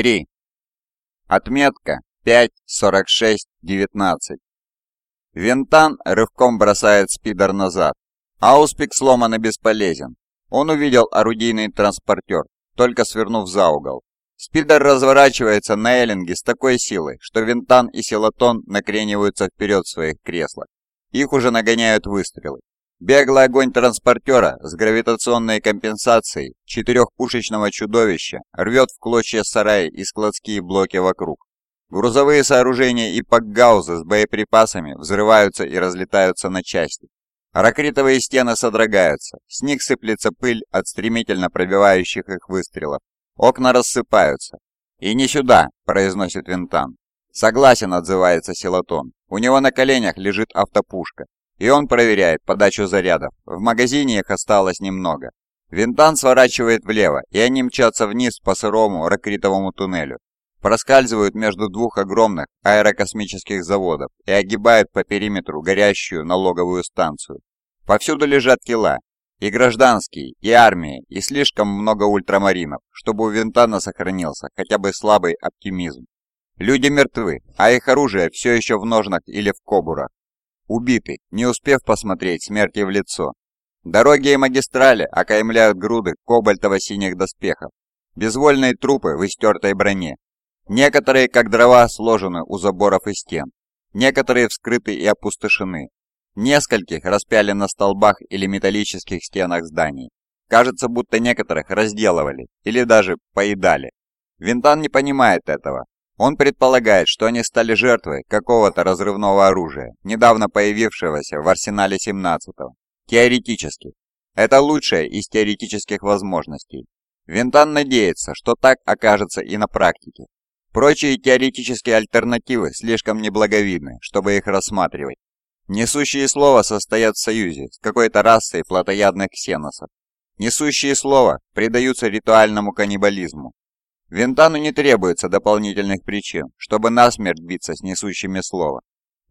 3. Отметка 5.46.19. Винтан рывком бросает спидер назад. Ауспик сломан и бесполезен. Он увидел орудийный транспортер, только свернув за угол. Спидер разворачивается на эллинге с такой силой, что Винтан и Силатон накрениваются вперед в своих креслах. Их уже нагоняют выстрелы. Беглый огонь транспортера с гравитационной компенсацией четырехпушечного чудовища рвет в клочья сараи и складские блоки вокруг. Грузовые сооружения и пакгаузы с боеприпасами взрываются и разлетаются на части. Ракритовые стены содрогаются, с них сыплется пыль от стремительно пробивающих их выстрелов. Окна рассыпаются. «И не сюда», — произносит Винтан. «Согласен», — отзывается Силатон. «У него на коленях лежит автопушка. И он проверяет подачу зарядов. В магазине их осталось немного. Винтан сворачивает влево, и они мчатся вниз по сырому ракритовому туннелю. Проскальзывают между двух огромных аэрокосмических заводов и огибают по периметру горящую налоговую станцию. Повсюду лежат тела, и гражданские, и армии, и слишком много ультрамаринов, чтобы у Винтана сохранился хотя бы слабый оптимизм. Люди мертвы, а их оружие все еще в ножнах или в кобурах убиты, не успев посмотреть смерти в лицо. Дороги и магистрали окаймляют груды кобальтово-синих доспехов, безвольные трупы в истертой броне. Некоторые, как дрова, сложены у заборов и стен, некоторые вскрыты и опустошены. Нескольких распяли на столбах или металлических стенах зданий. Кажется, будто некоторых разделывали или даже поедали. Винтан не понимает этого, он предполагает, что они стали жертвой какого-то разрывного оружия, недавно появившегося в арсенале 17-го. Теоретически. Это лучшая из теоретических возможностей. Винтан надеется, что так окажется и на практике. Прочие теоретические альтернативы слишком неблаговидны, чтобы их рассматривать. Несущие слова состоят в союзе с какой-то расой плотоядных ксеносов. Несущие слова предаются ритуальному каннибализму, Винтану не требуется дополнительных причин, чтобы насмерть биться с несущими слова.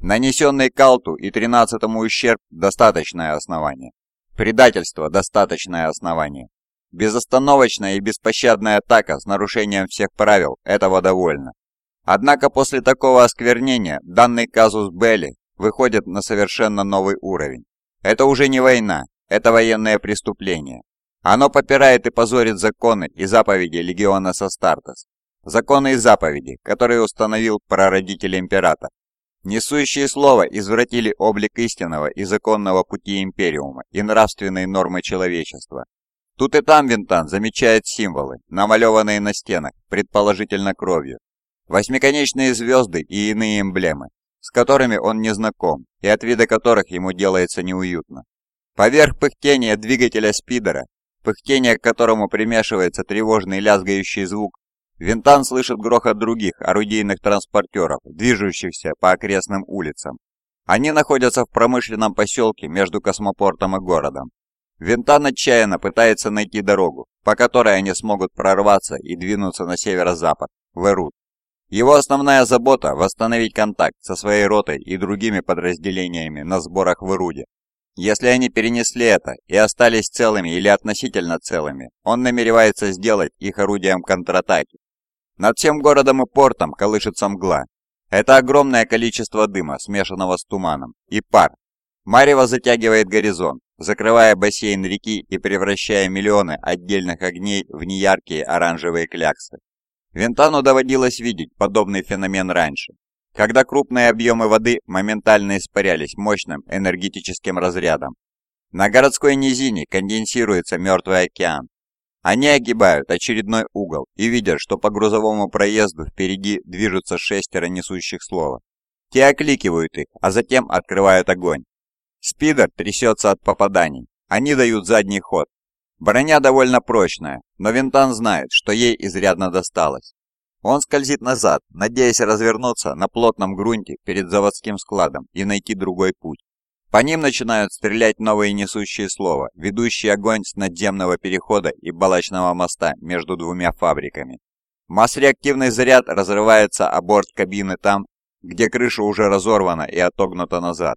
Нанесенный Калту и тринадцатому ущерб – достаточное основание. Предательство – достаточное основание. Безостановочная и беспощадная атака с нарушением всех правил – этого довольно. Однако после такого осквернения данный казус Белли выходит на совершенно новый уровень. Это уже не война, это военное преступление, оно попирает и позорит законы и заповеди Легиона Састартес. Законы и заповеди, которые установил прародитель Император. Несущие слово извратили облик истинного и законного пути Империума и нравственные нормы человечества. Тут и там Винтан замечает символы, намалеванные на стенах, предположительно кровью. Восьмиконечные звезды и иные эмблемы, с которыми он не знаком и от вида которых ему делается неуютно. Поверх пыхтения двигателя спидера пыхтение к которому примешивается тревожный лязгающий звук, Винтан слышит грохот других орудийных транспортеров, движущихся по окрестным улицам. Они находятся в промышленном поселке между космопортом и городом. Винтан отчаянно пытается найти дорогу, по которой они смогут прорваться и двинуться на северо-запад, в Эрут. Его основная забота – восстановить контакт со своей ротой и другими подразделениями на сборах в Ируде. Если они перенесли это и остались целыми или относительно целыми, он намеревается сделать их орудием контратаки. Над всем городом и портом колышется мгла. Это огромное количество дыма, смешанного с туманом, и пар. Марево затягивает горизонт, закрывая бассейн реки и превращая миллионы отдельных огней в неяркие оранжевые кляксы. Винтану доводилось видеть подобный феномен раньше, когда крупные объемы воды моментально испарялись мощным энергетическим разрядом. На городской низине конденсируется мертвый океан. Они огибают очередной угол и видят, что по грузовому проезду впереди движутся шестеро несущих слова. Те окликивают их, а затем открывают огонь. Спидер трясется от попаданий. Они дают задний ход. Броня довольно прочная, но Винтан знает, что ей изрядно досталось. Он скользит назад, надеясь развернуться на плотном грунте перед заводским складом и найти другой путь. По ним начинают стрелять новые несущие слова, ведущие огонь с надземного перехода и балочного моста между двумя фабриками. Масс-реактивный заряд разрывается о борт кабины там, где крыша уже разорвана и отогнута назад.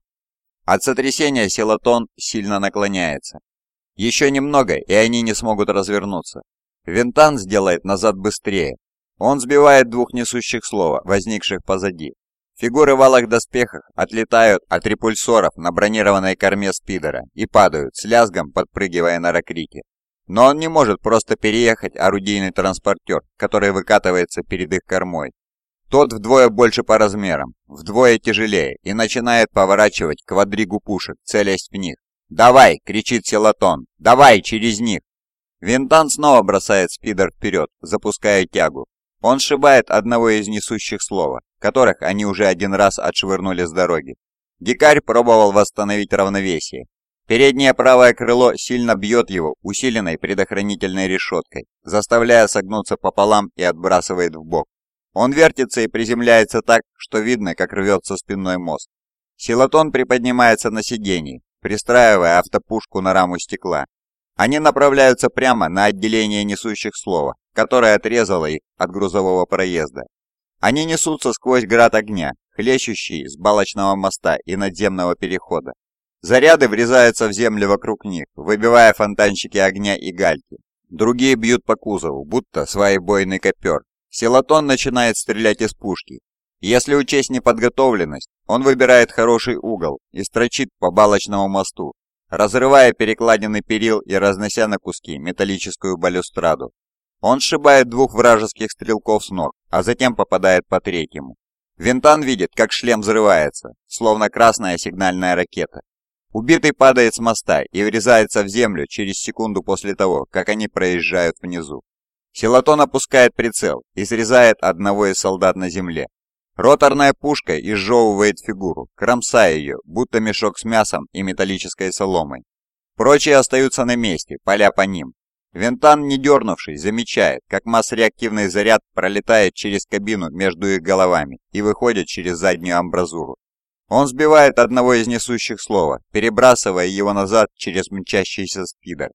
От сотрясения силатон сильно наклоняется. Еще немного, и они не смогут развернуться. Винтан сделает назад быстрее, Он сбивает двух несущих слова, возникших позади. Фигуры в алых доспехах отлетают от репульсоров на бронированной корме спидера и падают, с лязгом подпрыгивая на ракрите. Но он не может просто переехать орудийный транспортер, который выкатывается перед их кормой. Тот вдвое больше по размерам, вдвое тяжелее и начинает поворачивать квадригу пушек, целясь в них. «Давай!» — кричит Силатон. «Давай, через них!» Винтан снова бросает спидер вперед, запуская тягу. Он сшибает одного из несущих слова, которых они уже один раз отшвырнули с дороги. Дикарь пробовал восстановить равновесие, Переднее правое крыло сильно бьет его усиленной предохранительной решеткой, заставляя согнуться пополам и отбрасывает в бок. Он вертится и приземляется так, что видно, как рвется спинной мозг. Силатон приподнимается на сиденье, пристраивая автопушку на раму стекла. Они направляются прямо на отделение несущих слова, которое отрезало их от грузового проезда. Они несутся сквозь град огня, хлещущий с балочного моста и надземного перехода. Заряды врезаются в землю вокруг них, выбивая фонтанчики огня и гальки. Другие бьют по кузову, будто своебойный копер. Силатон начинает стрелять из пушки. Если учесть неподготовленность, он выбирает хороший угол и строчит по балочному мосту, разрывая перекладины перил и разнося на куски металлическую балюстраду. Он сшибает двух вражеских стрелков с ног, а затем попадает по третьему. Винтан видит, как шлем взрывается, словно красная сигнальная ракета. Убитый падает с моста и врезается в землю через секунду после того, как они проезжают внизу. Силатон опускает прицел и срезает одного из солдат на земле. Роторная пушка изжевывает фигуру, кромсая ее, будто мешок с мясом и металлической соломой. Прочие остаются на месте, поля по ним. Винтан, не дернувшись, замечает, как масс-реактивный заряд пролетает через кабину между их головами и выходит через заднюю амбразуру. Он сбивает одного из несущих слова, перебрасывая его назад через мчащийся спидер.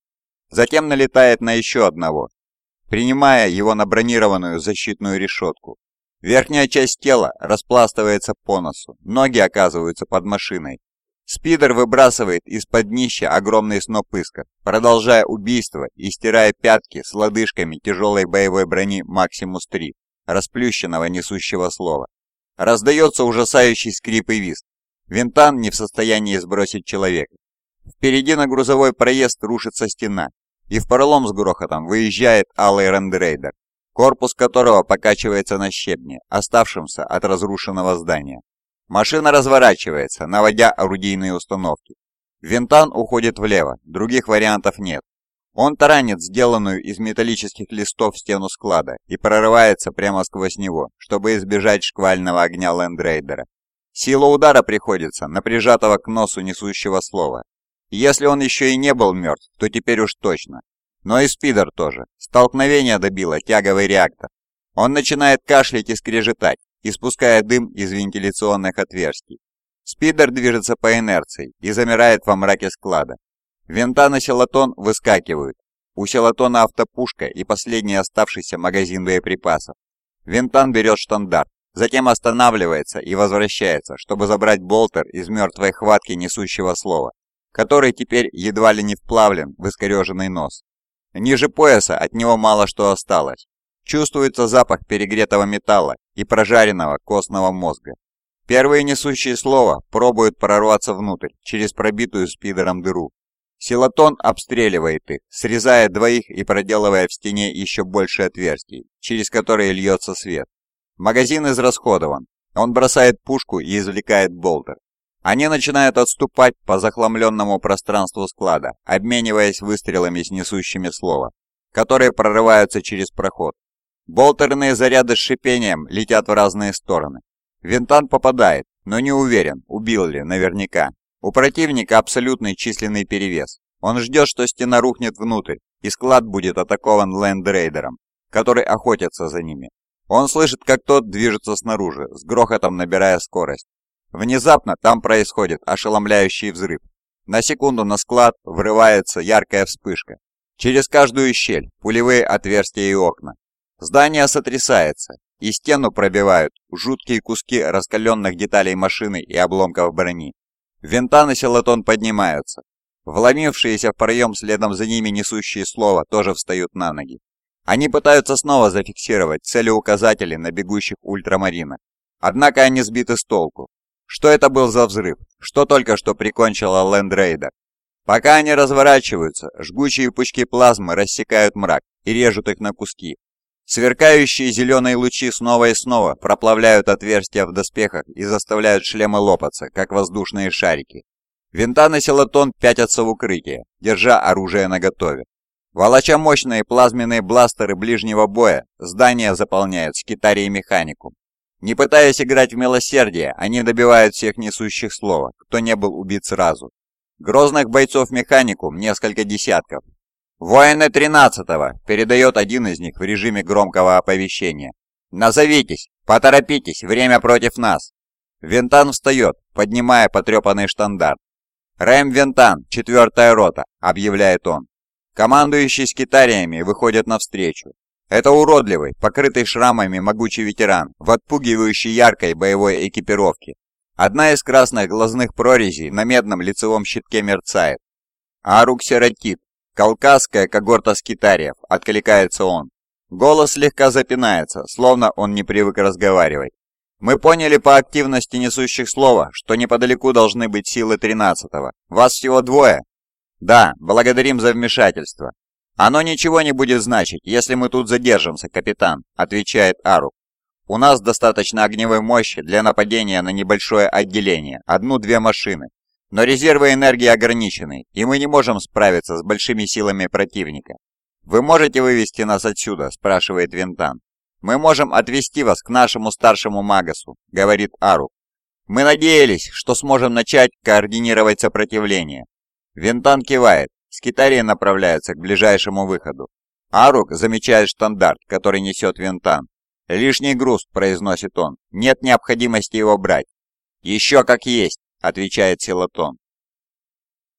Затем налетает на еще одного, принимая его на бронированную защитную решетку. Верхняя часть тела распластывается по носу, ноги оказываются под машиной. Спидер выбрасывает из-под днища огромный сноп искр, продолжая убийство и стирая пятки с лодыжками тяжелой боевой брони «Максимус-3», расплющенного несущего слова. Раздается ужасающий скрип и визг. Винтан не в состоянии сбросить человека. Впереди на грузовой проезд рушится стена, и в пролом с грохотом выезжает алый рендерейдер, корпус которого покачивается на щебне, оставшемся от разрушенного здания. Машина разворачивается, наводя орудийные установки. Винтан уходит влево, других вариантов нет. Он таранит сделанную из металлических листов стену склада и прорывается прямо сквозь него, чтобы избежать шквального огня лендрейдера. Сила удара приходится на прижатого к носу несущего слова. Если он еще и не был мертв, то теперь уж точно. Но и Спидер тоже. Столкновение добило тяговый реактор. Он начинает кашлять и скрежетать, испуская дым из вентиляционных отверстий. Спидер движется по инерции и замирает во мраке склада. Винта на селатон выскакивают. У селатона автопушка и последний оставшийся магазин боеприпасов. Винтан берет штандарт, затем останавливается и возвращается, чтобы забрать болтер из мертвой хватки несущего слова, который теперь едва ли не вплавлен в искореженный нос. Ниже пояса от него мало что осталось. Чувствуется запах перегретого металла и прожаренного костного мозга. Первые несущие слова пробуют прорваться внутрь, через пробитую спидером дыру. Силатон обстреливает их, срезая двоих и проделывая в стене еще больше отверстий, через которые льется свет. Магазин израсходован. Он бросает пушку и извлекает болтер. Они начинают отступать по захламленному пространству склада, обмениваясь выстрелами с несущими слова, которые прорываются через проход. Болтерные заряды с шипением летят в разные стороны. Винтан попадает, но не уверен, убил ли наверняка. У противника абсолютный численный перевес. Он ждет, что стена рухнет внутрь, и склад будет атакован лендрейдером, который охотится за ними. Он слышит, как тот движется снаружи, с грохотом набирая скорость. Внезапно там происходит ошеломляющий взрыв. На секунду на склад врывается яркая вспышка. Через каждую щель пулевые отверстия и окна. Здание сотрясается, и стену пробивают жуткие куски раскаленных деталей машины и обломков брони. Винтан и селатон поднимаются. Вломившиеся в проем следом за ними несущие слова тоже встают на ноги. Они пытаются снова зафиксировать целеуказатели на бегущих ультрамаринах. Однако они сбиты с толку. Что это был за взрыв? Что только что прикончило Лендрейдер? Пока они разворачиваются, жгучие пучки плазмы рассекают мрак и режут их на куски. Сверкающие зеленые лучи снова и снова проплавляют отверстия в доспехах и заставляют шлемы лопаться, как воздушные шарики. Винтан и Селатон пятятся в укрытие, держа оружие наготове. Волоча мощные плазменные бластеры ближнего боя, здание заполняют скитарии механику. Не пытаясь играть в милосердие, они добивают всех несущих слова, кто не был убит сразу. Грозных бойцов механикум несколько десятков. «Воины 13-го!» – передает один из них в режиме громкого оповещения. «Назовитесь! Поторопитесь! Время против нас!» Винтан встает, поднимая потрепанный штандарт. «Рэм Винтан, четвертая рота», — объявляет он. Командующий скитариями выходит навстречу. Это уродливый, покрытый шрамами могучий ветеран в отпугивающей яркой боевой экипировке. Одна из красных глазных прорезей на медном лицевом щитке мерцает. «Арук Сератит, кавказская когорта скитариев», — откликается он. Голос слегка запинается, словно он не привык разговаривать. «Мы поняли по активности несущих слова, что неподалеку должны быть силы 13-го. Вас всего двое?» «Да, благодарим за вмешательство. «Оно ничего не будет значить, если мы тут задержимся, капитан», — отвечает Арук. «У нас достаточно огневой мощи для нападения на небольшое отделение, одну-две машины. Но резервы энергии ограничены, и мы не можем справиться с большими силами противника. «Вы можете вывести нас отсюда?» – спрашивает Винтан. «Мы можем отвести вас к нашему старшему Магасу», – говорит Арук. «Мы надеялись, что сможем начать координировать сопротивление». Винтан кивает. Скитарии направляются к ближайшему выходу. Арук замечает штандарт, который несет Винтан. «Лишний груз», — произносит он. «Нет необходимости его брать». «Еще как есть», — отвечает Силатон.